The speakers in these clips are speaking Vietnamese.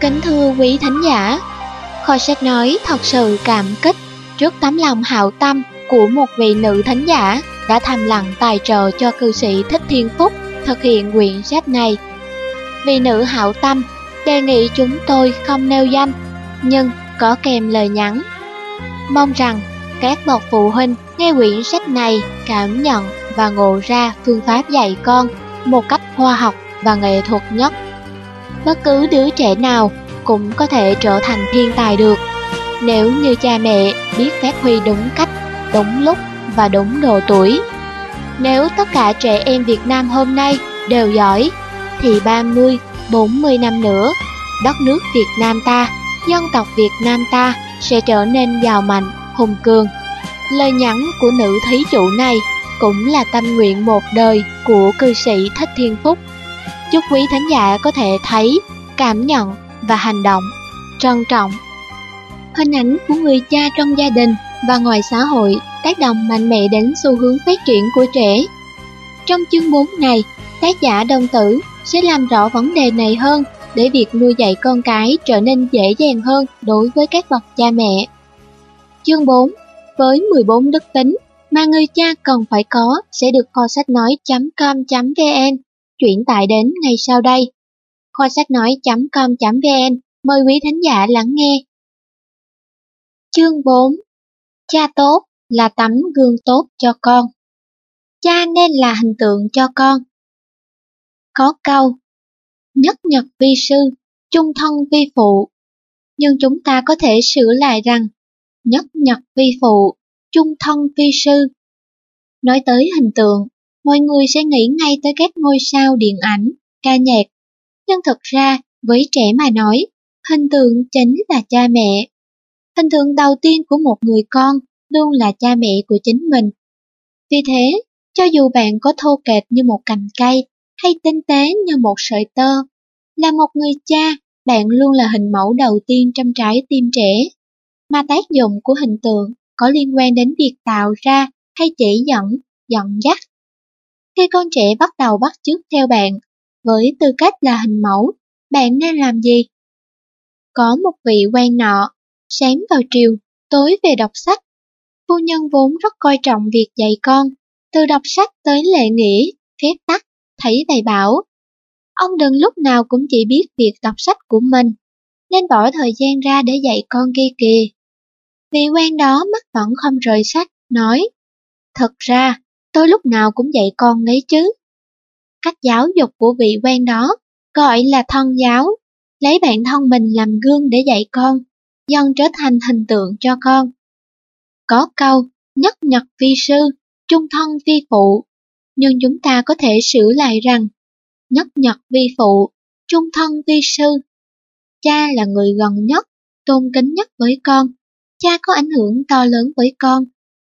Kính thưa quý thánh giả, kho sách nói thật sự cảm kích trước tấm lòng hảo tâm của một vị nữ thánh giả đã thầm lặng tài trợ cho cư sĩ Thích Thiên Phúc thực hiện quyển sách này. Vị nữ hảo tâm đề nghị chúng tôi không nêu danh, nhưng có kèm lời nhắn. Mong rằng các bậc phụ huynh nghe quyển sách này cảm nhận và ngộ ra phương pháp dạy con một cách khoa học và nghệ thuật nhất. Bất cứ đứa trẻ nào cũng có thể trở thành thiên tài được nếu như cha mẹ biết phát huy đúng cách, đúng lúc và đúng độ tuổi. Nếu tất cả trẻ em Việt Nam hôm nay đều giỏi, thì 30, 40 năm nữa, đất nước Việt Nam ta, dân tộc Việt Nam ta sẽ trở nên giàu mạnh, hùng cường. Lời nhắn của nữ thí chủ này cũng là tâm nguyện một đời của cư sĩ Thích Thiên Phúc. Chúc quý thánh giả có thể thấy, cảm nhận và hành động, trân trọng. Hình ảnh của người cha trong gia đình và ngoài xã hội tác động mạnh mẽ đến xu hướng phát triển của trẻ. Trong chương 4 này, tác giả đồng tử sẽ làm rõ vấn đề này hơn để việc nuôi dạy con cái trở nên dễ dàng hơn đối với các bậc cha mẹ. Chương 4 Với 14 đức tính mà người cha cần phải có sẽ được kho sách nói.com.vn chuyển tải đến ngay sau đây. Kho sách nói.com.vn mời quý thính giả lắng nghe. Chương 4 Cha tốt là tấm gương tốt cho con. Cha nên là hình tượng cho con. Có câu, nhất nhật vi sư, trung thân vi phụ. Nhưng chúng ta có thể sửa lại rằng, nhất nhật vi phụ, trung thân vi sư. Nói tới hình tượng, mọi người sẽ nghĩ ngay tới các ngôi sao điện ảnh, ca nhạc. Nhưng thực ra, với trẻ mà nói, hình tượng chính là cha mẹ. Hình tượng đầu tiên của một người con luôn là cha mẹ của chính mình. Vì thế, cho dù bạn có thô kệch như một cành cây hay tinh tế như một sợi tơ, là một người cha, bạn luôn là hình mẫu đầu tiên trong trái tim trẻ. Mà tác dụng của hình tượng có liên quan đến việc tạo ra hay chỉ dẫn, dẫn dắt. Khi con trẻ bắt đầu bắt chước theo bạn, với tư cách là hình mẫu, bạn nên làm gì? Có một vị quan nọ, sáng vào triều, tối về đọc sách. Phu nhân vốn rất coi trọng việc dạy con, từ đọc sách tới lệ nghĩa, phép tắc, thấy thầy bảo. Ông đừng lúc nào cũng chỉ biết việc đọc sách của mình, nên bỏ thời gian ra để dạy con kia kìa. Vị quan đó mắt vẫn không rời sách, nói, Thật ra, tôi lúc nào cũng dạy con đấy chứ. Cách giáo dục của vị quan đó gọi là thân giáo, lấy bản thân mình làm gương để dạy con, dần trở thành hình tượng cho con. Có câu, nhất nhật vi sư, trung thân vi phụ, nhưng chúng ta có thể sửa lại rằng, nhất nhật vi phụ, trung thân vi sư. Cha là người gần nhất, tôn kính nhất với con, cha có ảnh hưởng to lớn với con.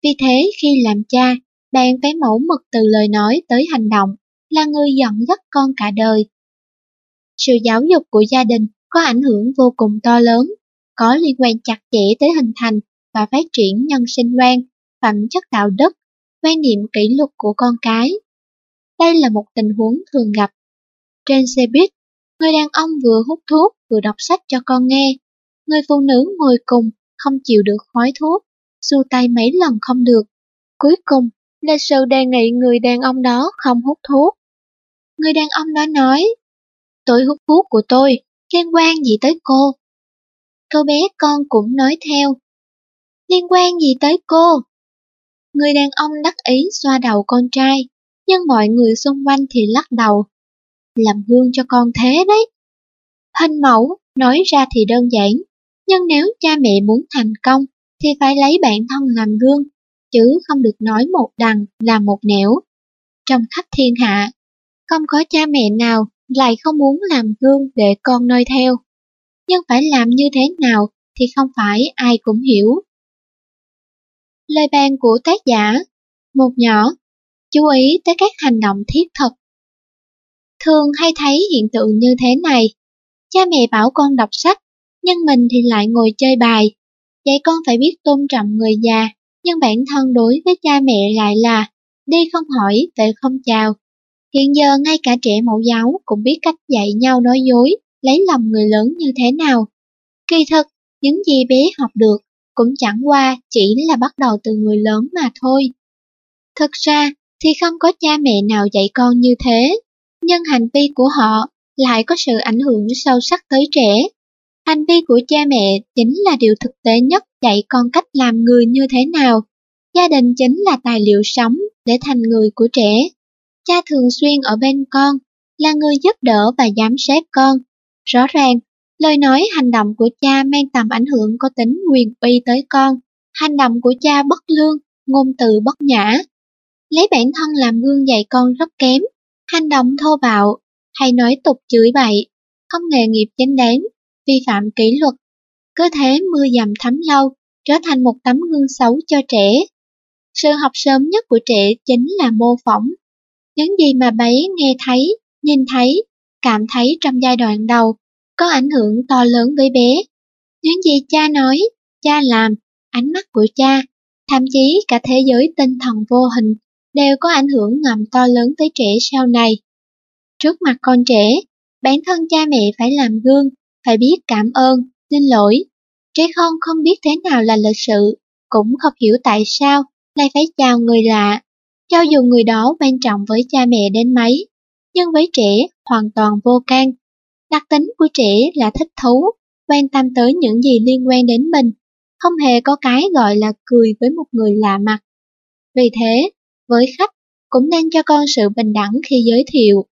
Vì thế khi làm cha, bạn phải mẫu mực từ lời nói tới hành động, là người dẫn dắt con cả đời. Sự giáo dục của gia đình có ảnh hưởng vô cùng to lớn, có liên quan chặt chẽ tới hình thành và phát triển nhân sinh quan, phẩm chất đạo đức, quan niệm kỷ luật của con cái. Đây là một tình huống thường gặp. Trên xe buýt, người đàn ông vừa hút thuốc vừa đọc sách cho con nghe. Người phụ nữ ngồi cùng không chịu được khói thuốc, xua tay mấy lần không được. Cuối cùng là sự đề nghị người đàn ông đó không hút thuốc. Người đàn ông đó nói, tôi hút thuốc của tôi, liên quan gì tới cô? Cô bé con cũng nói theo, liên quan gì tới cô? Người đàn ông đắc ý xoa đầu con trai, nhưng mọi người xung quanh thì lắc đầu. Làm gương cho con thế đấy. Hình mẫu, nói ra thì đơn giản, nhưng nếu cha mẹ muốn thành công thì phải lấy bản thân làm gương, chứ không được nói một đằng là một nẻo. Trong khắp thiên hạ, không có cha mẹ nào lại không muốn làm gương để con noi theo. Nhưng phải làm như thế nào thì không phải ai cũng hiểu. Lời bàn của tác giả Một nhỏ, chú ý tới các hành động thiết thực. Thường hay thấy hiện tượng như thế này. Cha mẹ bảo con đọc sách, nhưng mình thì lại ngồi chơi bài. vậy con phải biết tôn trọng người già, nhưng bản thân đối với cha mẹ lại là đi không hỏi, về không chào. Hiện giờ ngay cả trẻ mẫu giáo cũng biết cách dạy nhau nói dối lấy lòng người lớn như thế nào. Kỳ thực, những gì bé học được cũng chẳng qua chỉ là bắt đầu từ người lớn mà thôi. Thực ra thì không có cha mẹ nào dạy con như thế, nhưng hành vi của họ lại có sự ảnh hưởng sâu sắc tới trẻ. Hành vi của cha mẹ chính là điều thực tế nhất dạy con cách làm người như thế nào. Gia đình chính là tài liệu sống để thành người của trẻ. Cha thường xuyên ở bên con, là người giúp đỡ và giám sát con. Rõ ràng, lời nói hành động của cha mang tầm ảnh hưởng có tính quyền uy tới con. Hành động của cha bất lương, ngôn từ bất nhã. Lấy bản thân làm gương dạy con rất kém, hành động thô bạo, hay nói tục chửi bậy, không nghề nghiệp chính đáng, vi phạm kỷ luật. Cứ thế mưa dầm thấm lâu, trở thành một tấm gương xấu cho trẻ. Sự học sớm nhất của trẻ chính là mô phỏng. Những gì mà bấy nghe thấy, nhìn thấy, cảm thấy trong giai đoạn đầu có ảnh hưởng to lớn với bé. Những gì cha nói, cha làm, ánh mắt của cha, thậm chí cả thế giới tinh thần vô hình đều có ảnh hưởng ngầm to lớn tới trẻ sau này. Trước mặt con trẻ, bản thân cha mẹ phải làm gương, phải biết cảm ơn, xin lỗi. Trẻ con không biết thế nào là lịch sự, cũng không hiểu tại sao lại phải chào người lạ, cho dù người đó quan trọng với cha mẹ đến mấy. Nhưng với trẻ, hoàn toàn vô can. Đặc tính của trẻ là thích thú, quan tâm tới những gì liên quan đến mình, không hề có cái gọi là cười với một người lạ mặt. Vì thế, với khách, cũng nên cho con sự bình đẳng khi giới thiệu.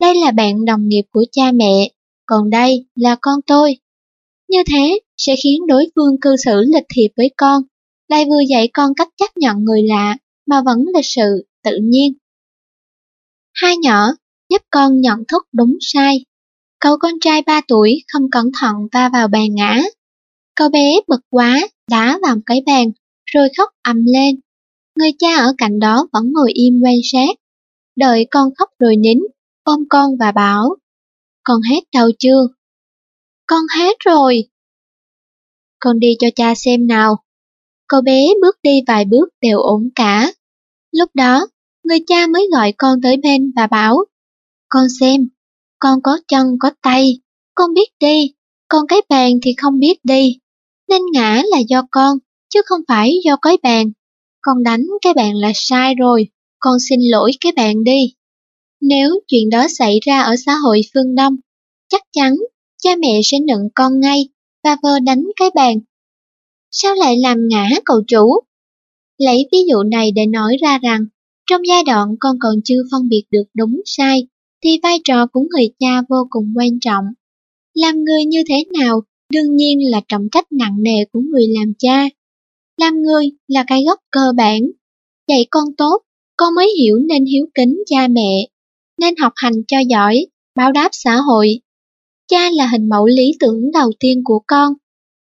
Đây là bạn đồng nghiệp của cha mẹ, còn đây là con tôi. Như thế sẽ khiến đối phương cư xử lịch thiệp với con, lại vừa dạy con cách chấp nhận người lạ mà vẫn lịch sự, tự nhiên. Hai nhỏ giúp con nhận thức đúng sai. Cậu con trai 3 tuổi không cẩn thận va vào bàn ngã. Cậu bé bực quá, đá vào cái bàn, rồi khóc ầm lên. Người cha ở cạnh đó vẫn ngồi im quan sát. Đợi con khóc rồi nín, ôm con và bảo, con hết đâu chưa? Con hết rồi. Con đi cho cha xem nào. cô bé bước đi vài bước đều ổn cả. Lúc đó, người cha mới gọi con tới bên và bảo, con xem, con có chân có tay, con biết đi, con cái bàn thì không biết đi. Nên ngã là do con, chứ không phải do cái bàn. Con đánh cái bàn là sai rồi, con xin lỗi cái bàn đi. Nếu chuyện đó xảy ra ở xã hội phương Đông, chắc chắn cha mẹ sẽ nựng con ngay và vơ đánh cái bàn. Sao lại làm ngã cậu chủ? Lấy ví dụ này để nói ra rằng, trong giai đoạn con còn chưa phân biệt được đúng sai, thì vai trò của người cha vô cùng quan trọng. Làm người như thế nào đương nhiên là trọng trách nặng nề của người làm cha. Làm người là cái gốc cơ bản. Dạy con tốt, con mới hiểu nên hiếu kính cha mẹ, nên học hành cho giỏi, báo đáp xã hội. Cha là hình mẫu lý tưởng đầu tiên của con.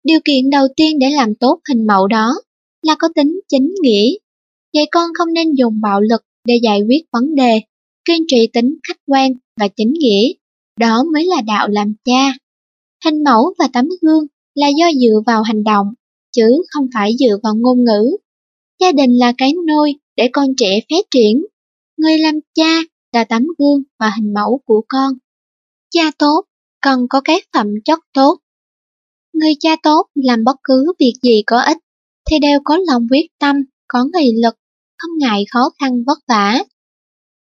Điều kiện đầu tiên để làm tốt hình mẫu đó là có tính chính nghĩa. Dạy con không nên dùng bạo lực để giải quyết vấn đề, kiên trì tính khách quan và chính nghĩa. Đó mới là đạo làm cha. Hình mẫu và tấm gương là do dựa vào hành động, chứ không phải dựa vào ngôn ngữ. Gia đình là cái nôi để con trẻ phát triển. Người làm cha là tấm gương và hình mẫu của con. Cha tốt cần có các phẩm chất tốt. Người cha tốt làm bất cứ việc gì có ích thì đều có lòng quyết tâm, có nghị lực, không ngại khó khăn vất vả.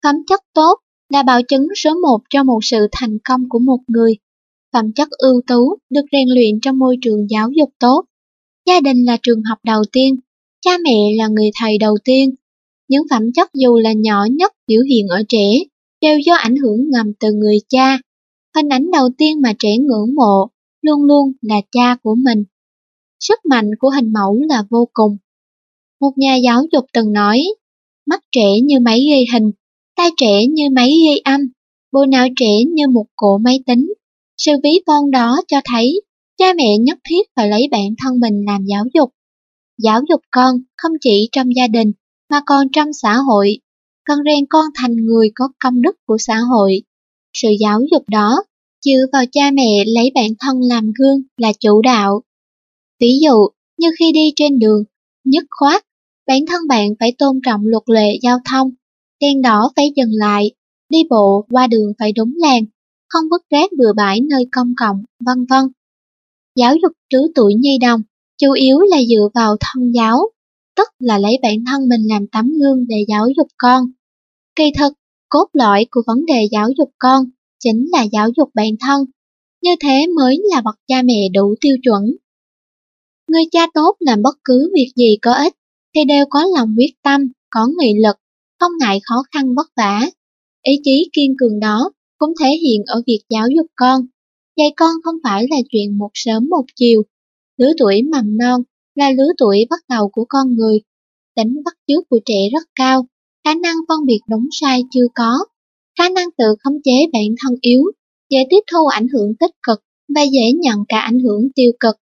Phẩm chất tốt là bảo chứng số một cho một sự thành công của một người. Phẩm chất ưu tú được rèn luyện trong môi trường giáo dục tốt. Gia đình là trường học đầu tiên, cha mẹ là người thầy đầu tiên. Những phẩm chất dù là nhỏ nhất biểu hiện ở trẻ, đều do ảnh hưởng ngầm từ người cha. Hình ảnh đầu tiên mà trẻ ngưỡng mộ luôn luôn là cha của mình. Sức mạnh của hình mẫu là vô cùng. Một nhà giáo dục từng nói, mắt trẻ như máy ghi hình, tay trẻ như máy ghi âm, bộ não trẻ như một cỗ máy tính. Sự ví von đó cho thấy cha mẹ nhất thiết phải lấy bản thân mình làm giáo dục. Giáo dục con không chỉ trong gia đình mà còn trong xã hội, cần rèn con thành người có công đức của xã hội. Sự giáo dục đó dựa vào cha mẹ lấy bản thân làm gương là chủ đạo. Ví dụ, như khi đi trên đường, nhất khoát, bản thân bạn phải tôn trọng luật lệ giao thông, đèn đỏ phải dừng lại, đi bộ qua đường phải đúng làng, không vứt rác bừa bãi nơi công cộng, vân vân. Giáo dục trứ tuổi nhi đồng chủ yếu là dựa vào thân giáo, tức là lấy bản thân mình làm tấm gương để giáo dục con. Kỳ thực, cốt lõi của vấn đề giáo dục con chính là giáo dục bản thân, như thế mới là bậc cha mẹ đủ tiêu chuẩn. Người cha tốt làm bất cứ việc gì có ích thì đều có lòng quyết tâm, có nghị lực, không ngại khó khăn vất vả. Ý chí kiên cường đó cũng thể hiện ở việc giáo dục con. Dạy con không phải là chuyện một sớm một chiều. Lứa tuổi mầm non là lứa tuổi bắt đầu của con người. Tính bắt chước của trẻ rất cao, khả năng phân biệt đúng sai chưa có, khả năng tự khống chế bản thân yếu, dễ tiếp thu ảnh hưởng tích cực và dễ nhận cả ảnh hưởng tiêu cực.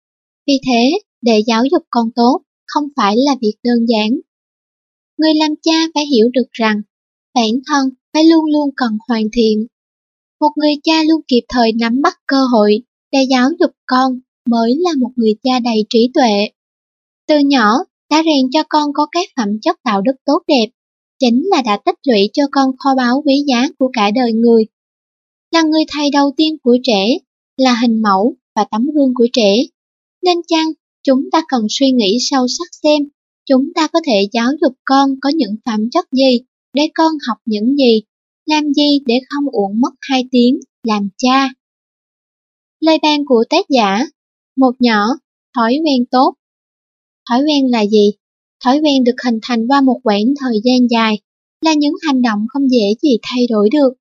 Vì thế, để giáo dục con tốt không phải là việc đơn giản. Người làm cha phải hiểu được rằng bản thân phải luôn luôn cần hoàn thiện. Một người cha luôn kịp thời nắm bắt cơ hội để giáo dục con mới là một người cha đầy trí tuệ. Từ nhỏ, đã rèn cho con có các phẩm chất đạo đức tốt đẹp, chính là đã tích lũy cho con kho báu quý giá của cả đời người. Là người thầy đầu tiên của trẻ, là hình mẫu và tấm gương của trẻ. Nên chăng, chúng ta cần suy nghĩ sâu sắc xem, chúng ta có thể giáo dục con có những phẩm chất gì, để con học những gì, làm gì để không uổng mất hai tiếng làm cha. Lời ban của tác giả Một nhỏ, thói quen tốt Thói quen là gì? Thói quen được hình thành qua một quãng thời gian dài, là những hành động không dễ gì thay đổi được.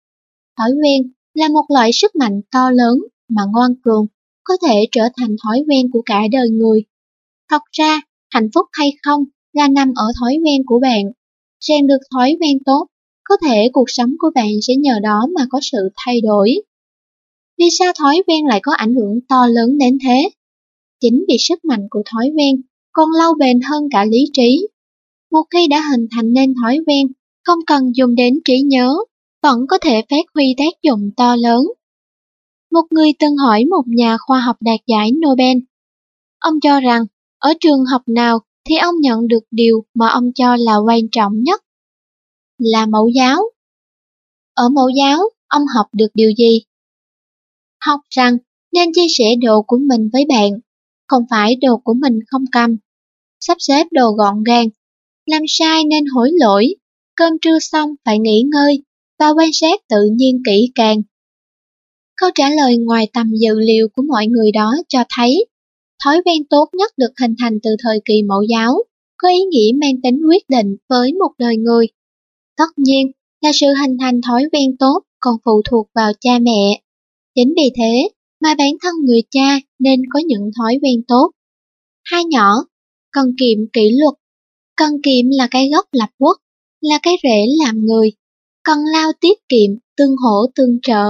Thói quen là một loại sức mạnh to lớn mà ngoan cường có thể trở thành thói quen của cả đời người. Thật ra, hạnh phúc hay không là nằm ở thói quen của bạn. Rèn được thói quen tốt, có thể cuộc sống của bạn sẽ nhờ đó mà có sự thay đổi. Vì sao thói quen lại có ảnh hưởng to lớn đến thế? Chính vì sức mạnh của thói quen còn lâu bền hơn cả lý trí. Một khi đã hình thành nên thói quen, không cần dùng đến trí nhớ, vẫn có thể phát huy tác dụng to lớn. Một người từng hỏi một nhà khoa học đạt giải Nobel. Ông cho rằng, ở trường học nào thì ông nhận được điều mà ông cho là quan trọng nhất. Là mẫu giáo. Ở mẫu giáo, ông học được điều gì? Học rằng nên chia sẻ đồ của mình với bạn, không phải đồ của mình không cầm sắp xếp đồ gọn gàng. Làm sai nên hối lỗi, cơm trưa xong phải nghỉ ngơi và quan sát tự nhiên kỹ càng. Câu trả lời ngoài tầm dự liệu của mọi người đó cho thấy thói quen tốt nhất được hình thành từ thời kỳ mẫu giáo, có ý nghĩa mang tính quyết định với một đời người. Tất nhiên là sự hình thành thói quen tốt còn phụ thuộc vào cha mẹ. Chính vì thế mà bản thân người cha nên có những thói quen tốt. Hai nhỏ cần kiệm kỷ luật. Cần kiệm là cái gốc lập quốc, là cái rễ làm người. Cần lao tiết kiệm, tương hỗ tương trợ.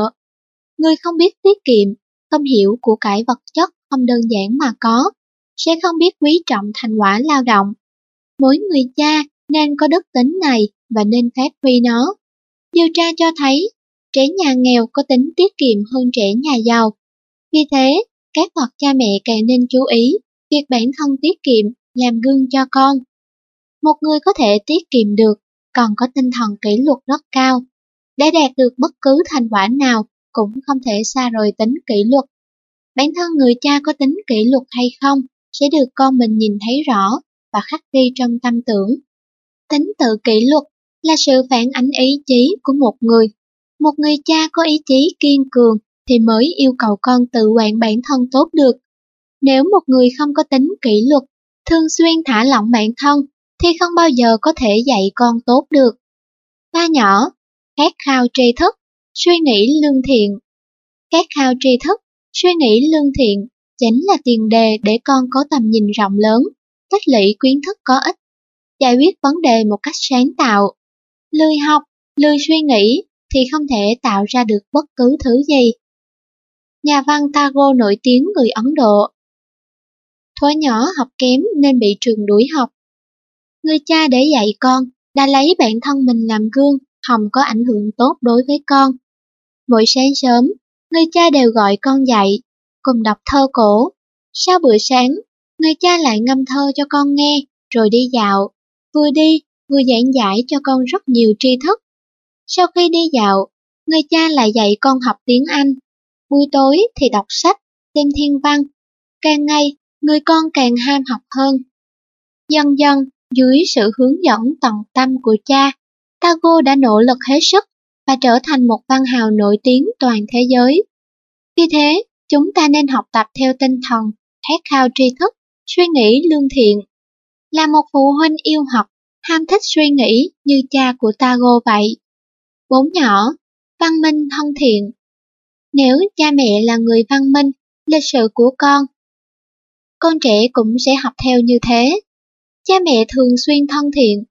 Người không biết tiết kiệm, không hiểu của cải vật chất không đơn giản mà có, sẽ không biết quý trọng thành quả lao động. Mỗi người cha nên có đức tính này và nên phát huy nó. Điều tra cho thấy, trẻ nhà nghèo có tính tiết kiệm hơn trẻ nhà giàu. Vì thế, các bậc cha mẹ càng nên chú ý việc bản thân tiết kiệm làm gương cho con. Một người có thể tiết kiệm được, còn có tinh thần kỷ luật rất cao. Để đạt được bất cứ thành quả nào cũng không thể xa rời tính kỷ luật. Bản thân người cha có tính kỷ luật hay không sẽ được con mình nhìn thấy rõ và khắc ghi trong tâm tưởng. Tính tự kỷ luật là sự phản ánh ý chí của một người. Một người cha có ý chí kiên cường thì mới yêu cầu con tự quản bản thân tốt được. Nếu một người không có tính kỷ luật thường xuyên thả lỏng bản thân thì không bao giờ có thể dạy con tốt được. Ba nhỏ, khát khao tri thức, suy nghĩ lương thiện. Khát khao tri thức, suy nghĩ lương thiện chính là tiền đề để con có tầm nhìn rộng lớn, tích lũy kiến thức có ích, giải quyết vấn đề một cách sáng tạo. Lười học, lười suy nghĩ thì không thể tạo ra được bất cứ thứ gì. Nhà văn Tagore nổi tiếng người Ấn Độ Thuở nhỏ học kém nên bị trường đuổi học. Người cha để dạy con đã lấy bản thân mình làm gương, không có ảnh hưởng tốt đối với con. Mỗi sáng sớm, người cha đều gọi con dậy, cùng đọc thơ cổ. Sau bữa sáng, người cha lại ngâm thơ cho con nghe, rồi đi dạo. Vừa đi, vừa giảng giải cho con rất nhiều tri thức. Sau khi đi dạo, người cha lại dạy con học tiếng Anh buổi tối thì đọc sách, xem thiên văn. Càng ngày, người con càng ham học hơn. Dần dần, dưới sự hướng dẫn tận tâm của cha, Tago đã nỗ lực hết sức và trở thành một văn hào nổi tiếng toàn thế giới. Vì thế, chúng ta nên học tập theo tinh thần, khát khao tri thức, suy nghĩ lương thiện. Là một phụ huynh yêu học, ham thích suy nghĩ như cha của Tago vậy. Bốn nhỏ, văn minh thân thiện. Nếu cha mẹ là người văn minh, lịch sự của con, con trẻ cũng sẽ học theo như thế. Cha mẹ thường xuyên thân thiện,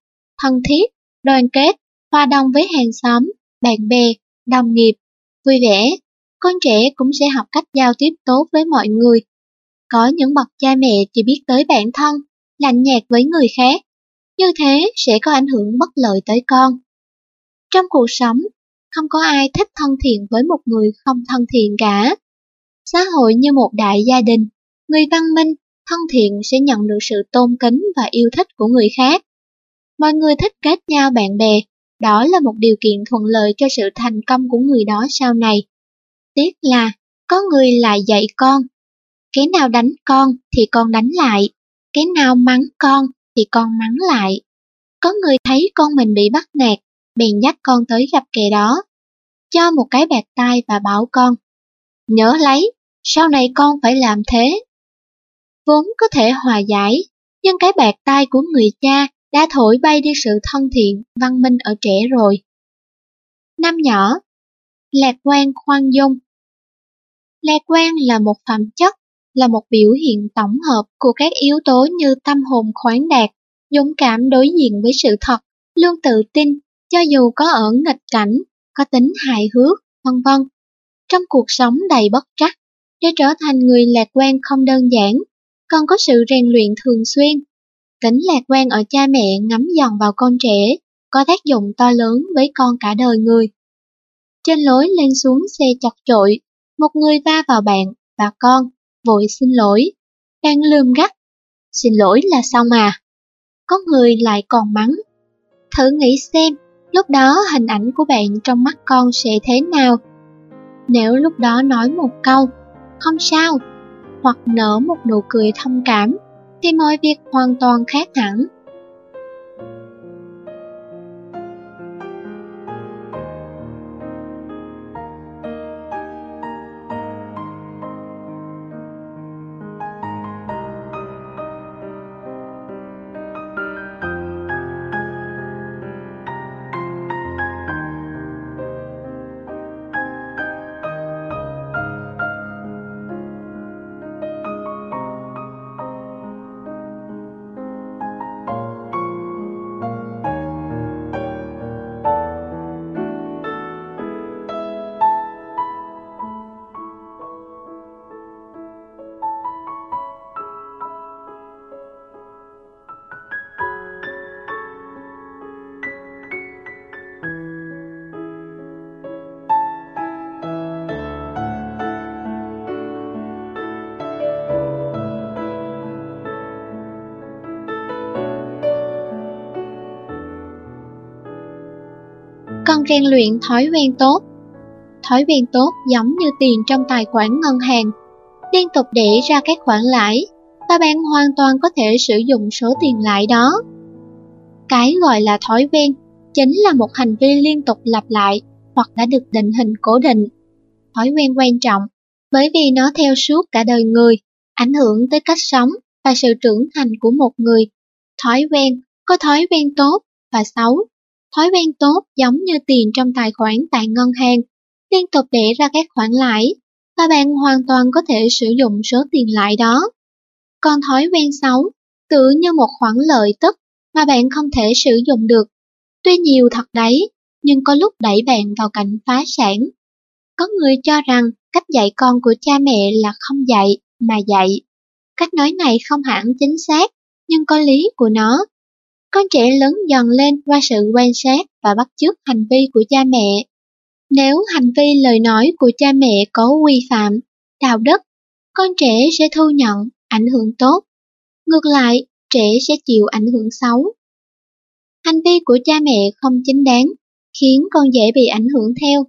thân thiết, đoàn kết, hòa đồng với hàng xóm, bạn bè, đồng nghiệp, vui vẻ. Con trẻ cũng sẽ học cách giao tiếp tốt với mọi người. Có những bậc cha mẹ chỉ biết tới bản thân, lạnh nhạt với người khác. Như thế sẽ có ảnh hưởng bất lợi tới con. Trong cuộc sống, không có ai thích thân thiện với một người không thân thiện cả. Xã hội như một đại gia đình, người văn minh, thân thiện sẽ nhận được sự tôn kính và yêu thích của người khác. Mọi người thích kết nhau bạn bè, đó là một điều kiện thuận lợi cho sự thành công của người đó sau này. Tiếc là, có người lại dạy con. Cái nào đánh con thì con đánh lại, cái nào mắng con thì con mắng lại. Có người thấy con mình bị bắt nạt, bèn dắt con tới gặp kẻ đó. Cho một cái bạc tay và bảo con, nhớ lấy, sau này con phải làm thế. Vốn có thể hòa giải, nhưng cái bạc tai của người cha đã thổi bay đi sự thân thiện, văn minh ở trẻ rồi. Năm nhỏ, lạc quan khoan dung. Lạc quan là một phẩm chất, là một biểu hiện tổng hợp của các yếu tố như tâm hồn khoáng đạt, dũng cảm đối diện với sự thật, luôn tự tin, cho dù có ở nghịch cảnh, có tính hài hước, vân vân. Trong cuộc sống đầy bất trắc, để trở thành người lạc quan không đơn giản, còn có sự rèn luyện thường xuyên Tính lạc quan ở cha mẹ ngắm dần vào con trẻ, có tác dụng to lớn với con cả đời người. Trên lối lên xuống xe chặt trội, một người va vào bạn và con, vội xin lỗi. Đang lườm gắt, xin lỗi là xong à? Có người lại còn mắng. Thử nghĩ xem, lúc đó hình ảnh của bạn trong mắt con sẽ thế nào? Nếu lúc đó nói một câu, không sao, hoặc nở một nụ cười thông cảm, thì mọi việc hoàn toàn khác hẳn. Cần rèn luyện thói quen tốt. Thói quen tốt giống như tiền trong tài khoản ngân hàng, liên tục để ra các khoản lãi và bạn hoàn toàn có thể sử dụng số tiền lãi đó. Cái gọi là thói quen chính là một hành vi liên tục lặp lại hoặc đã được định hình cố định. Thói quen quan trọng bởi vì nó theo suốt cả đời người, ảnh hưởng tới cách sống và sự trưởng thành của một người. Thói quen có thói quen tốt và xấu Thói quen tốt giống như tiền trong tài khoản tại ngân hàng, liên tục để ra các khoản lãi, và bạn hoàn toàn có thể sử dụng số tiền lãi đó. Còn thói quen xấu, tự như một khoản lợi tức mà bạn không thể sử dụng được. Tuy nhiều thật đấy, nhưng có lúc đẩy bạn vào cảnh phá sản. Có người cho rằng cách dạy con của cha mẹ là không dạy, mà dạy. Cách nói này không hẳn chính xác, nhưng có lý của nó. Con trẻ lớn dần lên qua sự quan sát và bắt chước hành vi của cha mẹ. Nếu hành vi lời nói của cha mẹ có quy phạm, đạo đức, con trẻ sẽ thu nhận ảnh hưởng tốt. Ngược lại, trẻ sẽ chịu ảnh hưởng xấu. Hành vi của cha mẹ không chính đáng, khiến con dễ bị ảnh hưởng theo.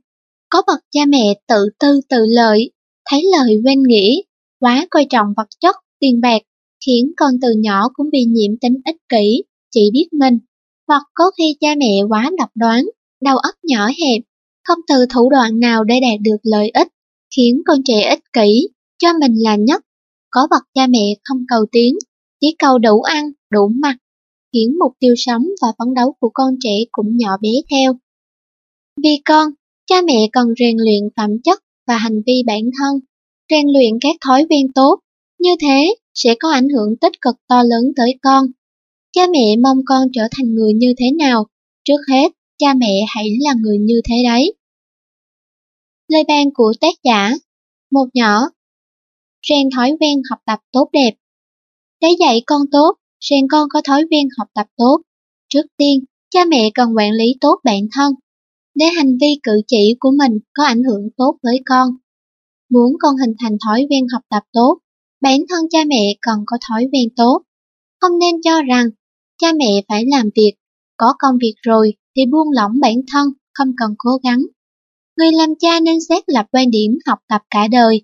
Có bậc cha mẹ tự tư tự lợi, thấy lời quên nghĩ, quá coi trọng vật chất, tiền bạc, khiến con từ nhỏ cũng bị nhiễm tính ích kỷ, chỉ biết mình. Hoặc có khi cha mẹ quá độc đoán, đầu óc nhỏ hẹp, không từ thủ đoạn nào để đạt được lợi ích, khiến con trẻ ích kỷ, cho mình là nhất. Có bậc cha mẹ không cầu tiến, chỉ cầu đủ ăn, đủ mặc, khiến mục tiêu sống và phấn đấu của con trẻ cũng nhỏ bé theo. Vì con, cha mẹ cần rèn luyện phẩm chất và hành vi bản thân, rèn luyện các thói quen tốt, như thế sẽ có ảnh hưởng tích cực to lớn tới con. Cha mẹ mong con trở thành người như thế nào, trước hết, cha mẹ hãy là người như thế đấy. Lời ban của tác giả Một nhỏ Rèn thói quen học tập tốt đẹp Để dạy con tốt, rèn con có thói quen học tập tốt. Trước tiên, cha mẹ cần quản lý tốt bản thân, để hành vi cử chỉ của mình có ảnh hưởng tốt với con. Muốn con hình thành thói quen học tập tốt, bản thân cha mẹ cần có thói quen tốt. Không nên cho rằng cha mẹ phải làm việc, có công việc rồi thì buông lỏng bản thân, không cần cố gắng. Người làm cha nên xét lập quan điểm học tập cả đời.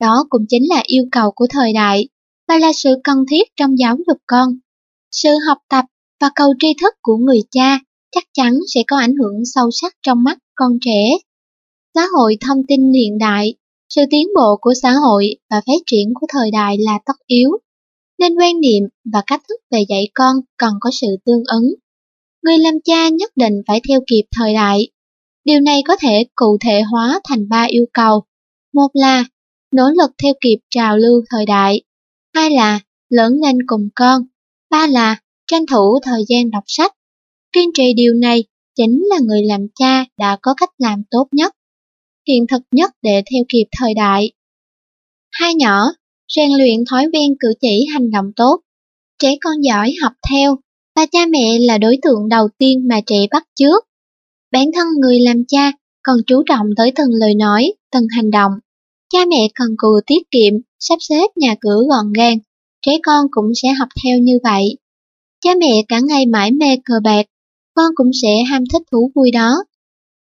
Đó cũng chính là yêu cầu của thời đại và là sự cần thiết trong giáo dục con. Sự học tập và cầu tri thức của người cha chắc chắn sẽ có ảnh hưởng sâu sắc trong mắt con trẻ. Xã hội thông tin hiện đại, sự tiến bộ của xã hội và phát triển của thời đại là tất yếu, nên quan niệm và cách thức về dạy con cần có sự tương ứng. Người làm cha nhất định phải theo kịp thời đại. Điều này có thể cụ thể hóa thành ba yêu cầu. Một là nỗ lực theo kịp trào lưu thời đại. Hai là lớn lên cùng con. Ba là tranh thủ thời gian đọc sách. Kiên trì điều này chính là người làm cha đã có cách làm tốt nhất, hiện thực nhất để theo kịp thời đại. Hai nhỏ, rèn luyện thói quen cử chỉ hành động tốt. Trẻ con giỏi học theo, và cha mẹ là đối tượng đầu tiên mà trẻ bắt chước. Bản thân người làm cha còn chú trọng tới từng lời nói, từng hành động. Cha mẹ cần cù tiết kiệm, sắp xếp nhà cửa gọn gàng, trẻ con cũng sẽ học theo như vậy. Cha mẹ cả ngày mãi mê cờ bạc, con cũng sẽ ham thích thú vui đó.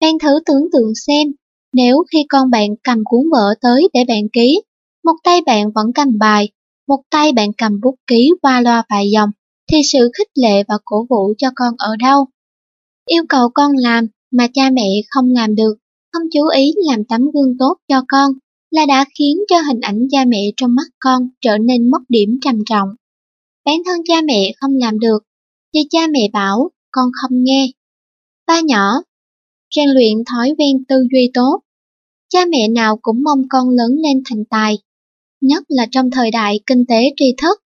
Bạn thử tưởng tượng xem, nếu khi con bạn cầm cuốn vở tới để bạn ký, một tay bạn vẫn cầm bài, một tay bạn cầm bút ký qua loa vài dòng, thì sự khích lệ và cổ vũ cho con ở đâu? Yêu cầu con làm mà cha mẹ không làm được, không chú ý làm tấm gương tốt cho con, là đã khiến cho hình ảnh cha mẹ trong mắt con trở nên mất điểm trầm trọng. Bản thân cha mẹ không làm được, thì cha mẹ bảo con không nghe. Ba nhỏ, rèn luyện thói quen tư duy tốt. Cha mẹ nào cũng mong con lớn lên thành tài, nhất là trong thời đại kinh tế tri thức,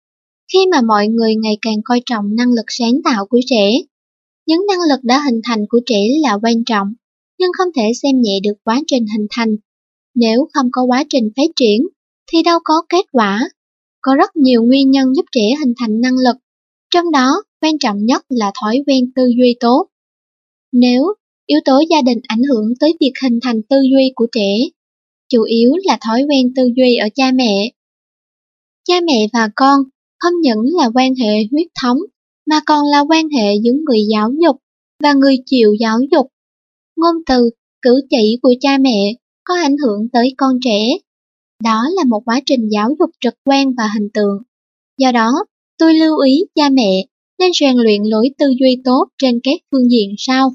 khi mà mọi người ngày càng coi trọng năng lực sáng tạo của trẻ. Những năng lực đã hình thành của trẻ là quan trọng, nhưng không thể xem nhẹ được quá trình hình thành. Nếu không có quá trình phát triển, thì đâu có kết quả. Có rất nhiều nguyên nhân giúp trẻ hình thành năng lực, trong đó quan trọng nhất là thói quen tư duy tốt. Nếu yếu tố gia đình ảnh hưởng tới việc hình thành tư duy của trẻ, chủ yếu là thói quen tư duy ở cha mẹ. Cha mẹ và con không những là quan hệ huyết thống, mà còn là quan hệ giữa người giáo dục và người chịu giáo dục. Ngôn từ, cử chỉ của cha mẹ có ảnh hưởng tới con trẻ. Đó là một quá trình giáo dục trực quan và hình tượng. Do đó, tôi lưu ý cha mẹ nên rèn luyện lối tư duy tốt trên các phương diện sau.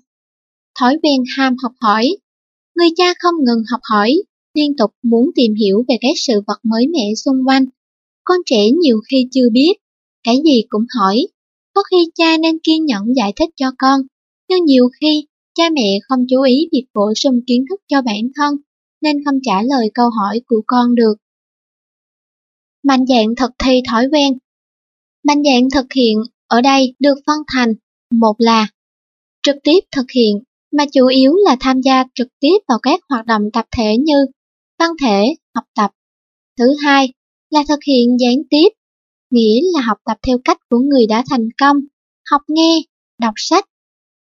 Thói quen ham học hỏi Người cha không ngừng học hỏi, liên tục muốn tìm hiểu về các sự vật mới mẻ xung quanh. Con trẻ nhiều khi chưa biết, cái gì cũng hỏi. Có khi cha nên kiên nhẫn giải thích cho con, nhưng nhiều khi cha mẹ không chú ý việc bổ sung kiến thức cho bản thân, nên không trả lời câu hỏi của con được. Mạnh dạng thực thi thói quen Mạnh dạng thực hiện ở đây được phân thành, một là trực tiếp thực hiện, mà chủ yếu là tham gia trực tiếp vào các hoạt động tập thể như văn thể, học tập. Thứ hai là thực hiện gián tiếp, nghĩa là học tập theo cách của người đã thành công, học nghe, đọc sách,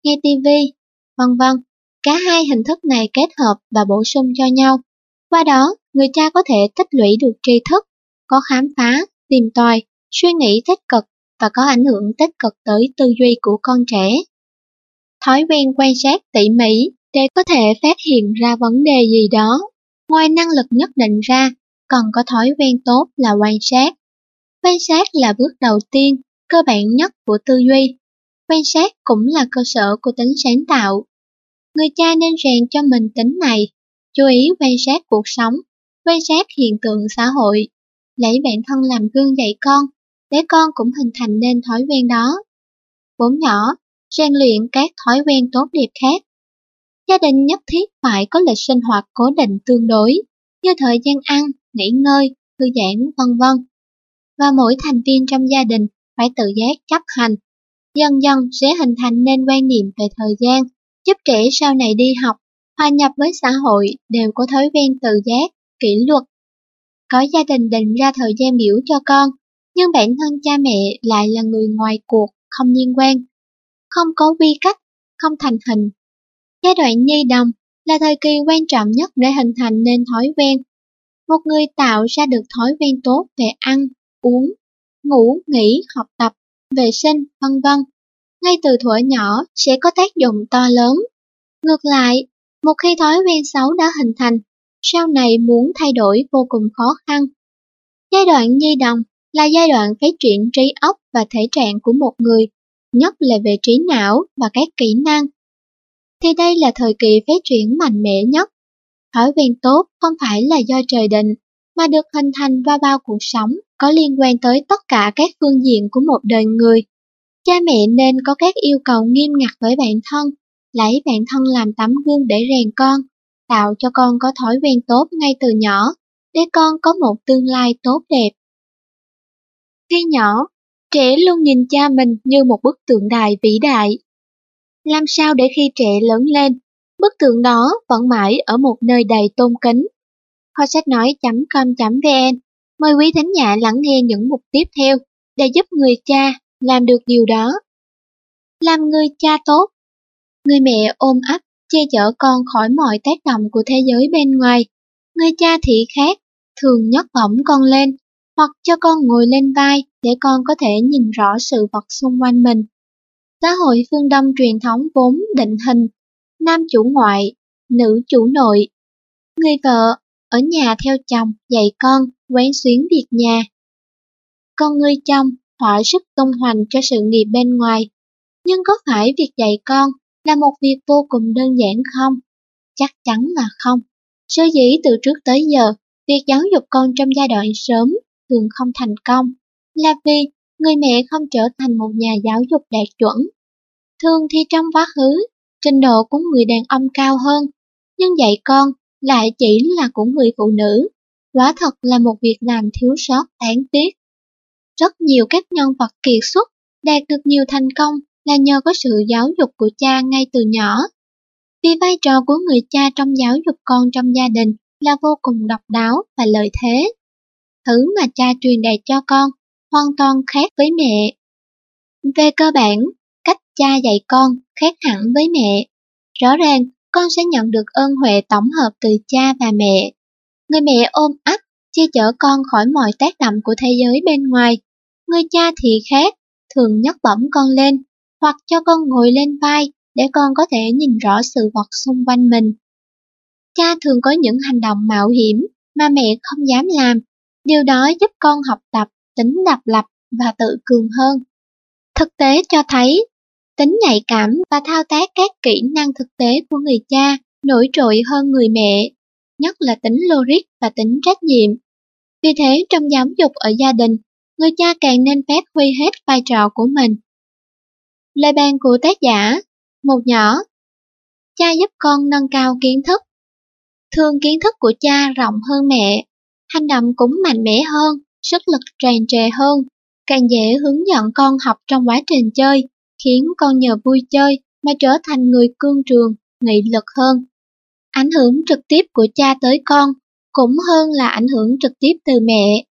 nghe tivi, vân vân. Cả hai hình thức này kết hợp và bổ sung cho nhau. Qua đó, người cha có thể tích lũy được tri thức, có khám phá, tìm tòi, suy nghĩ tích cực và có ảnh hưởng tích cực tới tư duy của con trẻ. Thói quen quan sát tỉ mỉ để có thể phát hiện ra vấn đề gì đó. Ngoài năng lực nhất định ra, còn có thói quen tốt là quan sát. Quan sát là bước đầu tiên, cơ bản nhất của tư duy. Quan sát cũng là cơ sở của tính sáng tạo. Người cha nên rèn cho mình tính này, chú ý quan sát cuộc sống, quan sát hiện tượng xã hội, lấy bản thân làm gương dạy con, để con cũng hình thành nên thói quen đó. Vốn nhỏ, rèn luyện các thói quen tốt đẹp khác. Gia đình nhất thiết phải có lịch sinh hoạt cố định tương đối, như thời gian ăn, nghỉ ngơi, thư giãn, vân vân. Và mỗi thành viên trong gia đình phải tự giác chấp hành. Dần dần sẽ hình thành nên quan niệm về thời gian, giúp trẻ sau này đi học, hòa nhập với xã hội đều có thói quen tự giác, kỷ luật. Có gia đình định ra thời gian biểu cho con, nhưng bản thân cha mẹ lại là người ngoài cuộc, không liên quan, không có quy cách, không thành hình. Giai đoạn nhi đồng là thời kỳ quan trọng nhất để hình thành nên thói quen. Một người tạo ra được thói quen tốt về ăn, uống, ngủ, nghỉ, học tập, vệ sinh, vân vân, ngay từ thuở nhỏ sẽ có tác dụng to lớn. Ngược lại, một khi thói quen xấu đã hình thành, sau này muốn thay đổi vô cùng khó khăn. Giai đoạn nhi đồng là giai đoạn phát triển trí óc và thể trạng của một người, nhất là về trí não và các kỹ năng. Thì đây là thời kỳ phát triển mạnh mẽ nhất. Thói quen tốt không phải là do trời định, mà được hình thành qua bao cuộc sống có liên quan tới tất cả các phương diện của một đời người. Cha mẹ nên có các yêu cầu nghiêm ngặt với bản thân, lấy bản thân làm tấm gương để rèn con, tạo cho con có thói quen tốt ngay từ nhỏ, để con có một tương lai tốt đẹp. Khi nhỏ, trẻ luôn nhìn cha mình như một bức tượng đài vĩ đại. Làm sao để khi trẻ lớn lên, bức tượng đó vẫn mãi ở một nơi đầy tôn kính. Kho sách nói.com.vn Mời quý thính giả lắng nghe những mục tiếp theo để giúp người cha làm được điều đó. Làm người cha tốt Người mẹ ôm ấp, che chở con khỏi mọi tác động của thế giới bên ngoài. Người cha thị khác, thường nhấc bổng con lên, hoặc cho con ngồi lên vai để con có thể nhìn rõ sự vật xung quanh mình. Xã hội phương Đông truyền thống vốn định hình, nam chủ ngoại, nữ chủ nội. Người vợ ở nhà theo chồng dạy con quán xuyến việc nhà. Con người chồng thỏa sức tung hoành cho sự nghiệp bên ngoài. Nhưng có phải việc dạy con là một việc vô cùng đơn giản không? Chắc chắn là không. Sơ dĩ từ trước tới giờ, việc giáo dục con trong giai đoạn sớm thường không thành công, là vì người mẹ không trở thành một nhà giáo dục đạt chuẩn. Thường thì trong quá khứ, trình độ của người đàn ông cao hơn, nhưng dạy con lại chỉ là của người phụ nữ. Quả thật là một việc làm thiếu sót đáng tiếc. Rất nhiều các nhân vật kiệt xuất đạt được nhiều thành công là nhờ có sự giáo dục của cha ngay từ nhỏ. Vì vai trò của người cha trong giáo dục con trong gia đình là vô cùng độc đáo và lợi thế. Thứ mà cha truyền đạt cho con hoàn toàn khác với mẹ. Về cơ bản, cách cha dạy con khác hẳn với mẹ. Rõ ràng, con sẽ nhận được ơn huệ tổng hợp từ cha và mẹ. Người mẹ ôm ấp, che chở con khỏi mọi tác động của thế giới bên ngoài. Người cha thì khác, thường nhấc bổng con lên, hoặc cho con ngồi lên vai để con có thể nhìn rõ sự vật xung quanh mình. Cha thường có những hành động mạo hiểm mà mẹ không dám làm. Điều đó giúp con học tập tính độc lập và tự cường hơn. Thực tế cho thấy, tính nhạy cảm và thao tác các kỹ năng thực tế của người cha nổi trội hơn người mẹ, nhất là tính logic và tính trách nhiệm. Vì thế trong giáo dục ở gia đình, người cha càng nên phát huy hết vai trò của mình. Lời bàn của tác giả Một nhỏ Cha giúp con nâng cao kiến thức Thường kiến thức của cha rộng hơn mẹ, hành động cũng mạnh mẽ hơn, sức lực tràn trề hơn, càng dễ hướng dẫn con học trong quá trình chơi, khiến con nhờ vui chơi mà trở thành người cương trường, nghị lực hơn. Ảnh hưởng trực tiếp của cha tới con cũng hơn là ảnh hưởng trực tiếp từ mẹ.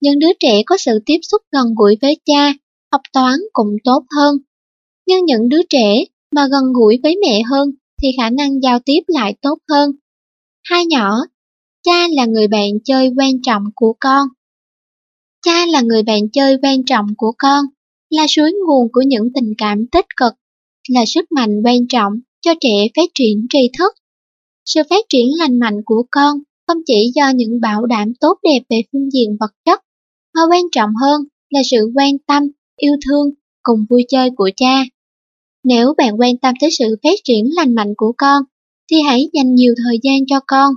Những đứa trẻ có sự tiếp xúc gần gũi với cha, học toán cũng tốt hơn. Nhưng những đứa trẻ mà gần gũi với mẹ hơn thì khả năng giao tiếp lại tốt hơn. Hai nhỏ, cha là người bạn chơi quan trọng của con. Cha là người bạn chơi quan trọng của con, là suối nguồn của những tình cảm tích cực, là sức mạnh quan trọng cho trẻ phát triển tri thức. Sự phát triển lành mạnh của con không chỉ do những bảo đảm tốt đẹp về phương diện vật chất, mà quan trọng hơn là sự quan tâm, yêu thương cùng vui chơi của cha. Nếu bạn quan tâm tới sự phát triển lành mạnh của con, thì hãy dành nhiều thời gian cho con.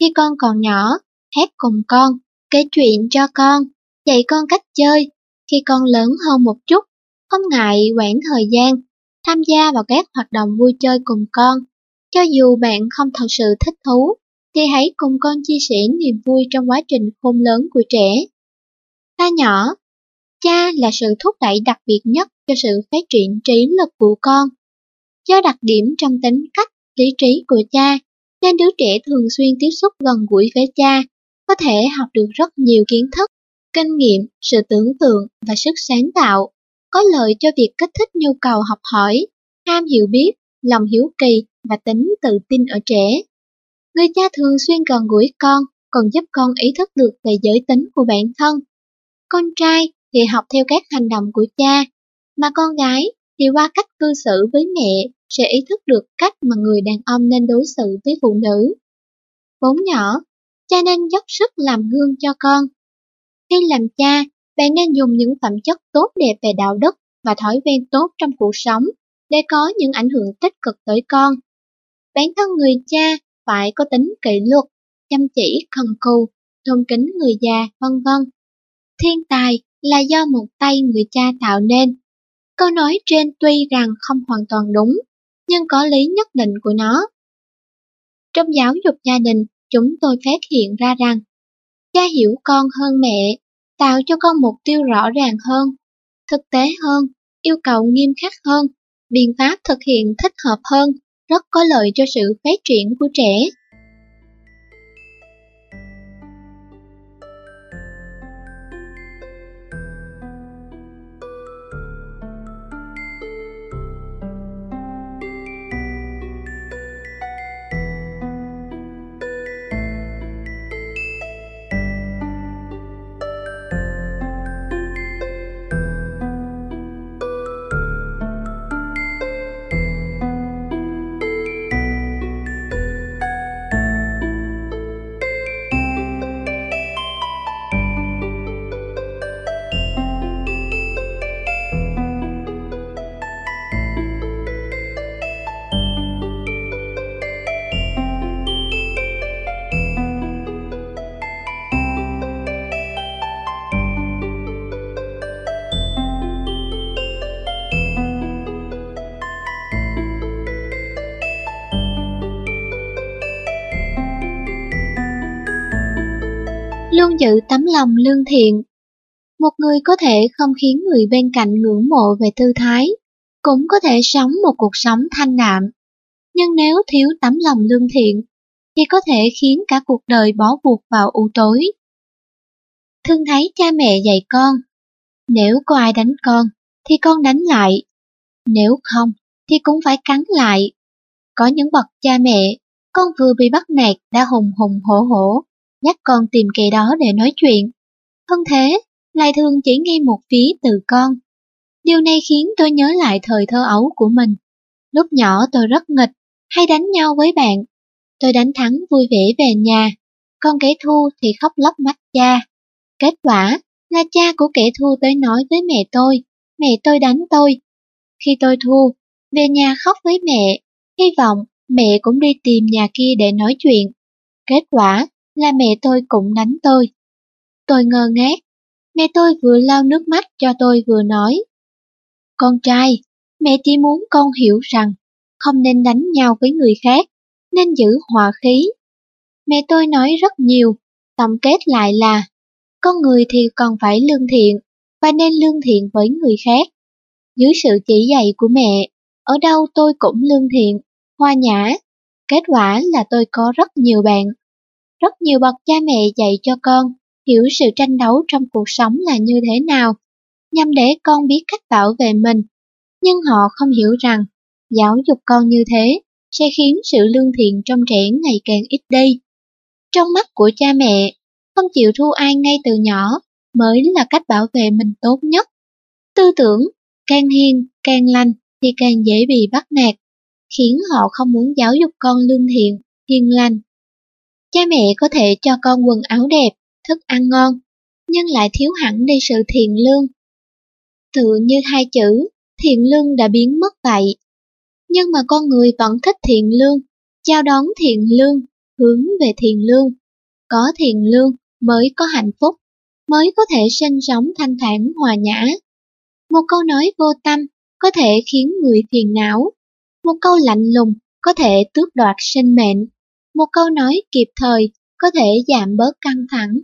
Khi con còn nhỏ, hát cùng con, kể chuyện cho con, dạy con cách chơi. Khi con lớn hơn một chút, không ngại quãng thời gian, tham gia vào các hoạt động vui chơi cùng con. Cho dù bạn không thật sự thích thú, thì hãy cùng con chia sẻ niềm vui trong quá trình khôn lớn của trẻ. Ta nhỏ, cha là sự thúc đẩy đặc biệt nhất cho sự phát triển trí lực của con. Do đặc điểm trong tính cách, lý trí của cha, nên đứa trẻ thường xuyên tiếp xúc gần gũi với cha, có thể học được rất nhiều kiến thức, kinh nghiệm, sự tưởng tượng và sức sáng tạo, có lợi cho việc kích thích nhu cầu học hỏi, ham hiểu biết, lòng hiếu kỳ và tính tự tin ở trẻ. Người cha thường xuyên gần gũi con, còn giúp con ý thức được về giới tính của bản thân. Con trai thì học theo các hành động của cha, mà con gái thì qua cách cư xử với mẹ sẽ ý thức được cách mà người đàn ông nên đối xử với phụ nữ. Vốn nhỏ, cha nên dốc sức làm gương cho con. Khi làm cha, bạn nên dùng những phẩm chất tốt đẹp về đạo đức và thói quen tốt trong cuộc sống để có những ảnh hưởng tích cực tới con. Bản thân người cha phải có tính kỷ luật, chăm chỉ, cần cù, tôn kính người già, vân vân. Thiên tài là do một tay người cha tạo nên. Câu nói trên tuy rằng không hoàn toàn đúng, nhưng có lý nhất định của nó. Trong giáo dục gia đình, chúng tôi phát hiện ra rằng cha hiểu con hơn mẹ, tạo cho con mục tiêu rõ ràng hơn, thực tế hơn, yêu cầu nghiêm khắc hơn, biện pháp thực hiện thích hợp hơn, rất có lợi cho sự phát triển của trẻ. Luôn giữ tấm lòng lương thiện. Một người có thể không khiến người bên cạnh ngưỡng mộ về tư thái, cũng có thể sống một cuộc sống thanh đạm. Nhưng nếu thiếu tấm lòng lương thiện, thì có thể khiến cả cuộc đời bó buộc vào u tối. Thương thấy cha mẹ dạy con, nếu có ai đánh con, thì con đánh lại. Nếu không, thì cũng phải cắn lại. Có những bậc cha mẹ, con vừa bị bắt nạt đã hùng hùng hổ hổ, nhắc con tìm kẻ đó để nói chuyện. Hơn thế, lại thường chỉ nghe một phía từ con. Điều này khiến tôi nhớ lại thời thơ ấu của mình. Lúc nhỏ tôi rất nghịch, hay đánh nhau với bạn. Tôi đánh thắng vui vẻ về nhà, con kẻ thua thì khóc lóc mắt cha. Kết quả là cha của kẻ thua tới nói với mẹ tôi, mẹ tôi đánh tôi. Khi tôi thua, về nhà khóc với mẹ, hy vọng mẹ cũng đi tìm nhà kia để nói chuyện. Kết quả là mẹ tôi cũng đánh tôi. Tôi ngơ ngác, mẹ tôi vừa lau nước mắt cho tôi vừa nói. Con trai, mẹ chỉ muốn con hiểu rằng không nên đánh nhau với người khác, nên giữ hòa khí. Mẹ tôi nói rất nhiều, tổng kết lại là con người thì còn phải lương thiện và nên lương thiện với người khác. Dưới sự chỉ dạy của mẹ, ở đâu tôi cũng lương thiện, hoa nhã. Kết quả là tôi có rất nhiều bạn rất nhiều bậc cha mẹ dạy cho con hiểu sự tranh đấu trong cuộc sống là như thế nào, nhằm để con biết cách bảo vệ mình. Nhưng họ không hiểu rằng, giáo dục con như thế sẽ khiến sự lương thiện trong trẻ ngày càng ít đi. Trong mắt của cha mẹ, không chịu thu ai ngay từ nhỏ mới là cách bảo vệ mình tốt nhất. Tư tưởng, càng hiền, càng lành thì càng dễ bị bắt nạt, khiến họ không muốn giáo dục con lương thiện, hiền lành Cha mẹ có thể cho con quần áo đẹp, thức ăn ngon, nhưng lại thiếu hẳn đi sự thiện lương. Tự như hai chữ, thiện lương đã biến mất vậy. Nhưng mà con người vẫn thích thiện lương, chào đón thiện lương, hướng về thiện lương. Có thiện lương mới có hạnh phúc, mới có thể sinh sống thanh thản hòa nhã. Một câu nói vô tâm có thể khiến người phiền não, một câu lạnh lùng có thể tước đoạt sinh mệnh, một câu nói kịp thời có thể giảm bớt căng thẳng,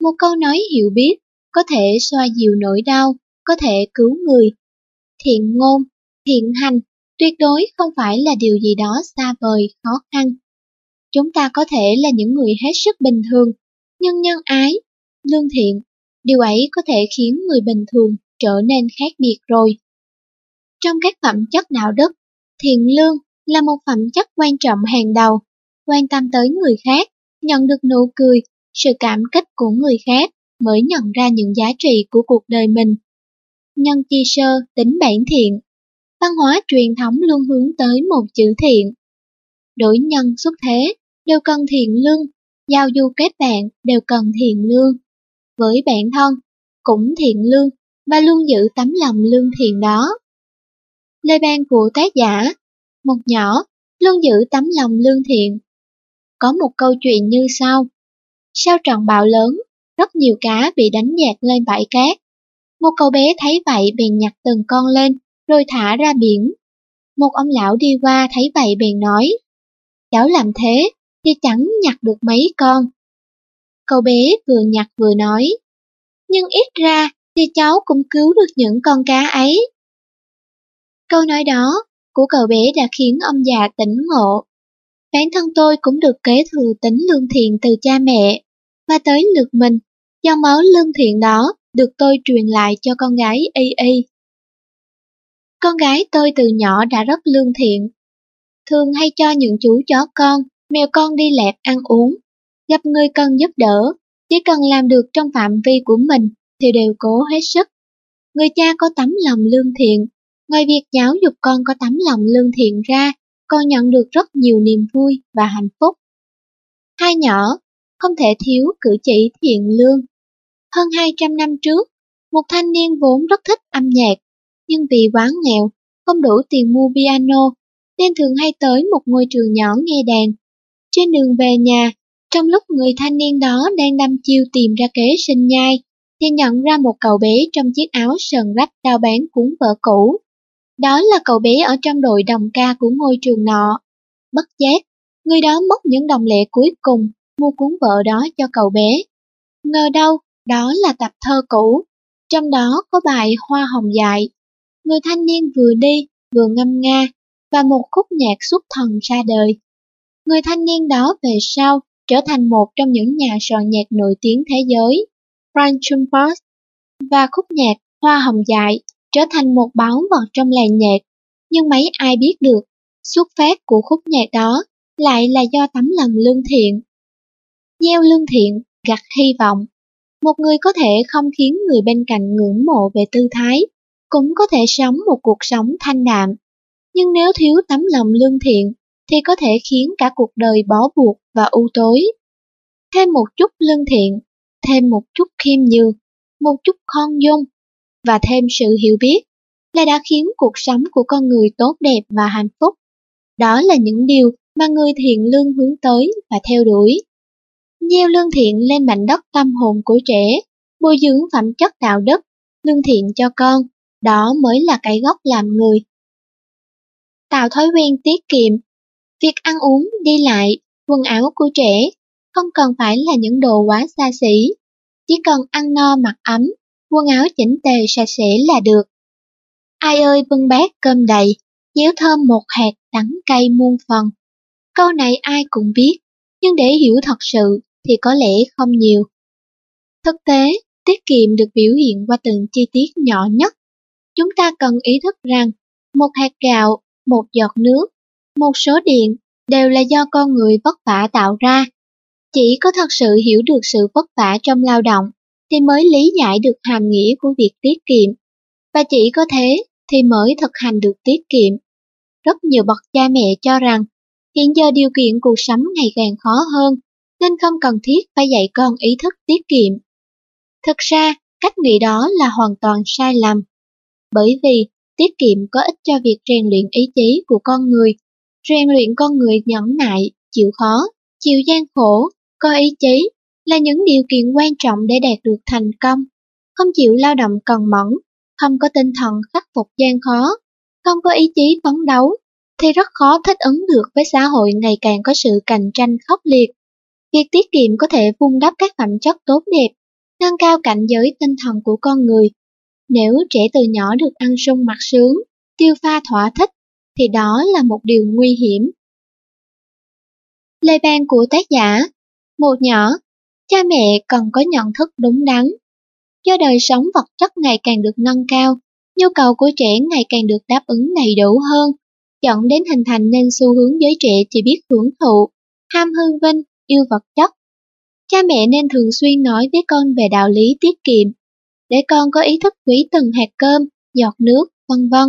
một câu nói hiểu biết có thể xoa dịu nỗi đau, có thể cứu người. Thiện ngôn, thiện hành tuyệt đối không phải là điều gì đó xa vời, khó khăn. Chúng ta có thể là những người hết sức bình thường, nhưng nhân ái, lương thiện, điều ấy có thể khiến người bình thường trở nên khác biệt rồi. Trong các phẩm chất đạo đức, thiện lương là một phẩm chất quan trọng hàng đầu, quan tâm tới người khác, nhận được nụ cười, sự cảm kích của người khác mới nhận ra những giá trị của cuộc đời mình. Nhân chi sơ tính bản thiện, văn hóa truyền thống luôn hướng tới một chữ thiện. Đối nhân xuất thế đều cần thiện lương, giao du kết bạn đều cần thiện lương. Với bản thân, cũng thiện lương và luôn giữ tấm lòng lương thiện đó. Lời ban của tác giả, một nhỏ, luôn giữ tấm lòng lương thiện. Có một câu chuyện như sau. Sau trận bão lớn, rất nhiều cá bị đánh dạt lên bãi cát. Một cậu bé thấy vậy bèn nhặt từng con lên, rồi thả ra biển. Một ông lão đi qua thấy vậy bèn nói, cháu làm thế thì chẳng nhặt được mấy con. Cậu bé vừa nhặt vừa nói, nhưng ít ra thì cháu cũng cứu được những con cá ấy. Câu nói đó của cậu bé đã khiến ông già tỉnh ngộ. Bản thân tôi cũng được kế thừa tính lương thiện từ cha mẹ, và tới lượt mình, dòng máu lương thiện đó được tôi truyền lại cho con gái Y Y. Con gái tôi từ nhỏ đã rất lương thiện, thường hay cho những chú chó con, mèo con đi lẹp ăn uống, gặp người cần giúp đỡ, chỉ cần làm được trong phạm vi của mình thì đều cố hết sức. Người cha có tấm lòng lương thiện, ngoài việc giáo dục con có tấm lòng lương thiện ra, con nhận được rất nhiều niềm vui và hạnh phúc. Hai nhỏ, không thể thiếu cử chỉ thiện lương. Hơn 200 năm trước, một thanh niên vốn rất thích âm nhạc, nhưng vì quá nghèo, không đủ tiền mua piano, nên thường hay tới một ngôi trường nhỏ nghe đàn. Trên đường về nhà, trong lúc người thanh niên đó đang đâm chiêu tìm ra kế sinh nhai, thì nhận ra một cậu bé trong chiếc áo sờn rách đao bán cuốn vợ cũ. Đó là cậu bé ở trong đội đồng ca của ngôi trường nọ. Bất giác, người đó mất những đồng lệ cuối cùng mua cuốn vợ đó cho cậu bé. Ngờ đâu, đó là tập thơ cũ, trong đó có bài Hoa Hồng Dại. Người thanh niên vừa đi, vừa ngâm nga, và một khúc nhạc xuất thần ra đời. Người thanh niên đó về sau trở thành một trong những nhà soạn nhạc nổi tiếng thế giới. Frank Chumpers và khúc nhạc Hoa Hồng Dại trở thành một báo vật trong làng nhạc, nhưng mấy ai biết được xuất phát của khúc nhạc đó lại là do tấm lòng lương thiện. Gieo lương thiện, gặt hy vọng. Một người có thể không khiến người bên cạnh ngưỡng mộ về tư thái, cũng có thể sống một cuộc sống thanh đạm. Nhưng nếu thiếu tấm lòng lương thiện, thì có thể khiến cả cuộc đời bó buộc và u tối. Thêm một chút lương thiện thêm một chút khiêm nhường, một chút khoan dung và thêm sự hiểu biết là đã khiến cuộc sống của con người tốt đẹp và hạnh phúc. Đó là những điều mà người thiện lương hướng tới và theo đuổi. Gieo lương thiện lên mảnh đất tâm hồn của trẻ, bồi dưỡng phẩm chất đạo đức, lương thiện cho con, đó mới là cái gốc làm người. Tạo thói quen tiết kiệm, việc ăn uống, đi lại, quần áo của trẻ không cần phải là những đồ quá xa xỉ, chỉ cần ăn no mặc ấm, quần áo chỉnh tề sạch sẽ là được. Ai ơi bưng bát cơm đầy, dẻo thơm một hạt đắng cay muôn phần. Câu này ai cũng biết, nhưng để hiểu thật sự thì có lẽ không nhiều. Thực tế, tiết kiệm được biểu hiện qua từng chi tiết nhỏ nhất. Chúng ta cần ý thức rằng, một hạt gạo, một giọt nước, một số điện đều là do con người vất vả tạo ra chỉ có thật sự hiểu được sự vất vả trong lao động thì mới lý giải được hàm nghĩa của việc tiết kiệm. Và chỉ có thế thì mới thực hành được tiết kiệm. Rất nhiều bậc cha mẹ cho rằng hiện giờ điều kiện cuộc sống ngày càng khó hơn nên không cần thiết phải dạy con ý thức tiết kiệm. Thực ra, cách nghĩ đó là hoàn toàn sai lầm. Bởi vì tiết kiệm có ích cho việc rèn luyện ý chí của con người, rèn luyện con người nhẫn nại, chịu khó, chịu gian khổ, có ý chí là những điều kiện quan trọng để đạt được thành công. Không chịu lao động cần mẫn, không có tinh thần khắc phục gian khó, không có ý chí phấn đấu, thì rất khó thích ứng được với xã hội ngày càng có sự cạnh tranh khốc liệt. Việc tiết kiệm có thể vun đắp các phẩm chất tốt đẹp, nâng cao cảnh giới tinh thần của con người. Nếu trẻ từ nhỏ được ăn sung mặc sướng, tiêu pha thỏa thích, thì đó là một điều nguy hiểm. Lời bàn của tác giả Một nhỏ, cha mẹ cần có nhận thức đúng đắn. Do đời sống vật chất ngày càng được nâng cao, nhu cầu của trẻ ngày càng được đáp ứng đầy đủ hơn, dẫn đến hình thành nên xu hướng giới trẻ chỉ biết hưởng thụ, ham hư vinh, yêu vật chất. Cha mẹ nên thường xuyên nói với con về đạo lý tiết kiệm, để con có ý thức quý từng hạt cơm, giọt nước, vân vân,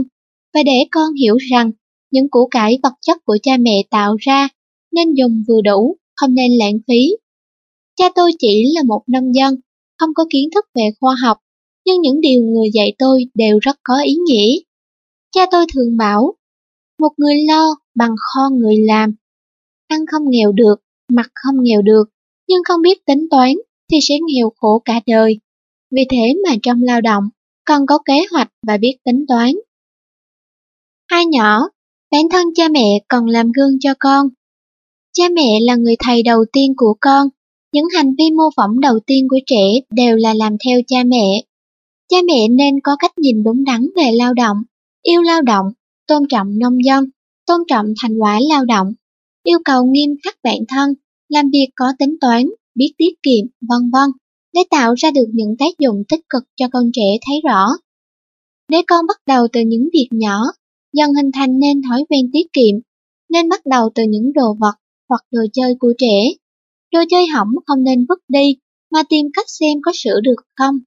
và để con hiểu rằng những củ cải vật chất của cha mẹ tạo ra nên dùng vừa đủ, không nên lãng phí. Cha tôi chỉ là một nông dân, không có kiến thức về khoa học, nhưng những điều người dạy tôi đều rất có ý nghĩa. Cha tôi thường bảo, một người lo bằng kho người làm. Ăn không nghèo được, mặc không nghèo được, nhưng không biết tính toán thì sẽ nghèo khổ cả đời. Vì thế mà trong lao động, cần có kế hoạch và biết tính toán. Hai nhỏ, bản thân cha mẹ còn làm gương cho con. Cha mẹ là người thầy đầu tiên của con, những hành vi mô phỏng đầu tiên của trẻ đều là làm theo cha mẹ. Cha mẹ nên có cách nhìn đúng đắn về lao động, yêu lao động, tôn trọng nông dân, tôn trọng thành quả lao động, yêu cầu nghiêm khắc bản thân, làm việc có tính toán, biết tiết kiệm, vân vân, để tạo ra được những tác dụng tích cực cho con trẻ thấy rõ. Để con bắt đầu từ những việc nhỏ, dần hình thành nên thói quen tiết kiệm, nên bắt đầu từ những đồ vật hoặc đồ chơi của trẻ. Đồ chơi hỏng không nên vứt đi, mà tìm cách xem có sửa được không.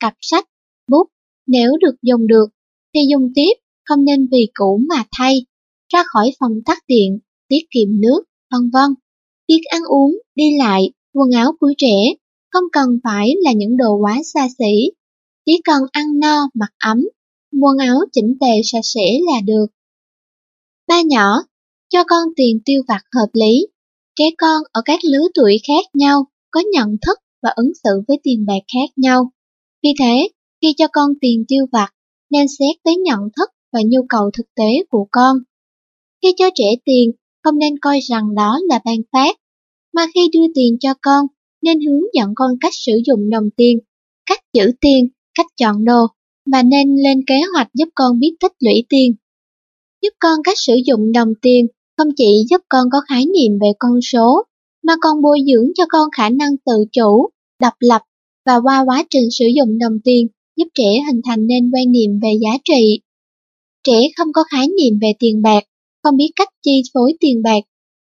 Cặp sách, bút, nếu được dùng được, thì dùng tiếp, không nên vì cũ mà thay. Ra khỏi phòng tắt điện, tiết kiệm nước, vân vân. Việc ăn uống, đi lại, quần áo của trẻ không cần phải là những đồ quá xa xỉ. Chỉ cần ăn no, mặc ấm, quần áo chỉnh tề sạch sẽ là được. Ba nhỏ, cho con tiền tiêu vặt hợp lý. Trẻ con ở các lứa tuổi khác nhau có nhận thức và ứng xử với tiền bạc khác nhau. Vì thế, khi cho con tiền tiêu vặt, nên xét tới nhận thức và nhu cầu thực tế của con. Khi cho trẻ tiền, không nên coi rằng đó là ban phát, mà khi đưa tiền cho con, nên hướng dẫn con cách sử dụng đồng tiền, cách giữ tiền, cách chọn đồ, và nên lên kế hoạch giúp con biết tích lũy tiền. Giúp con cách sử dụng đồng tiền không chỉ giúp con có khái niệm về con số, mà còn bồi dưỡng cho con khả năng tự chủ, độc lập và qua quá trình sử dụng đồng tiền giúp trẻ hình thành nên quan niệm về giá trị. Trẻ không có khái niệm về tiền bạc, không biết cách chi phối tiền bạc,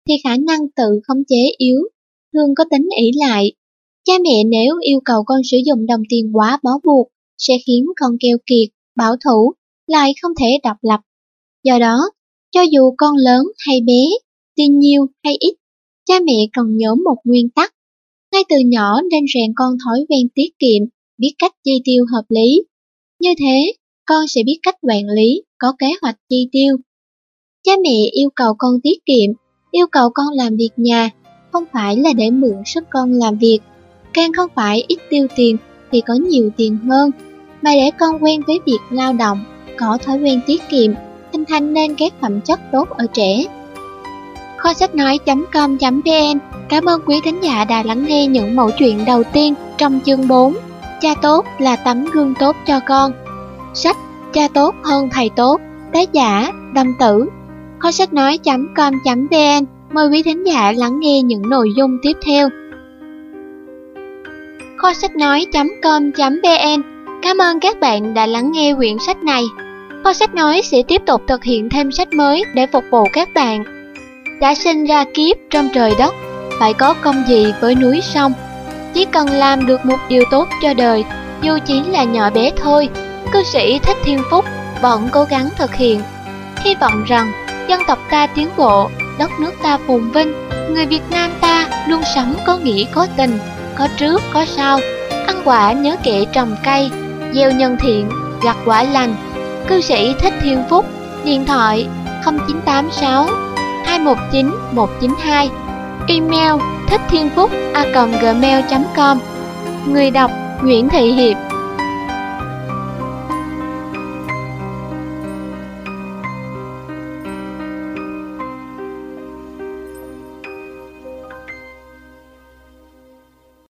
thì khả năng tự khống chế yếu, thường có tính ỷ lại. Cha mẹ nếu yêu cầu con sử dụng đồng tiền quá bó buộc, sẽ khiến con keo kiệt, bảo thủ, lại không thể độc lập. Do đó, cho dù con lớn hay bé, tiền nhiều hay ít, cha mẹ cần nhớ một nguyên tắc. Ngay từ nhỏ nên rèn con thói quen tiết kiệm, biết cách chi tiêu hợp lý. Như thế, con sẽ biết cách quản lý, có kế hoạch chi tiêu. Cha mẹ yêu cầu con tiết kiệm, yêu cầu con làm việc nhà, không phải là để mượn sức con làm việc. Càng không phải ít tiêu tiền thì có nhiều tiền hơn, mà để con quen với việc lao động, có thói quen tiết kiệm, thanh nên các phẩm chất tốt ở trẻ. Kho sách nói.com.vn Cảm ơn quý thính giả đã lắng nghe những mẫu chuyện đầu tiên trong chương 4 Cha tốt là tấm gương tốt cho con. Sách Cha tốt hơn thầy tốt, Tác giả Đâm Tử. Kho sách nói.com.vn Mời quý thính giả lắng nghe những nội dung tiếp theo. Kho sách nói.com.vn Cảm ơn các bạn đã lắng nghe quyển sách này. Kho sách nói sẽ tiếp tục thực hiện thêm sách mới để phục vụ các bạn. Đã sinh ra kiếp trong trời đất Phải có công gì với núi sông? Chỉ cần làm được một điều tốt cho đời Dù chỉ là nhỏ bé thôi Cư sĩ Thích Thiên Phúc vẫn cố gắng thực hiện. Hy vọng rằng dân tộc ta tiến bộ đất nước ta phồn vinh, người Việt Nam ta luôn sống có nghĩa có tình, có trước có sau, ăn quả nhớ kệ trồng cây, gieo nhân thiện, gặt quả lành. Cư sĩ Thích Thiên Phúc, điện thoại 0986 219 192, email thích thiên phúc a gmail.com Người đọc Nguyễn Thị Hiệp.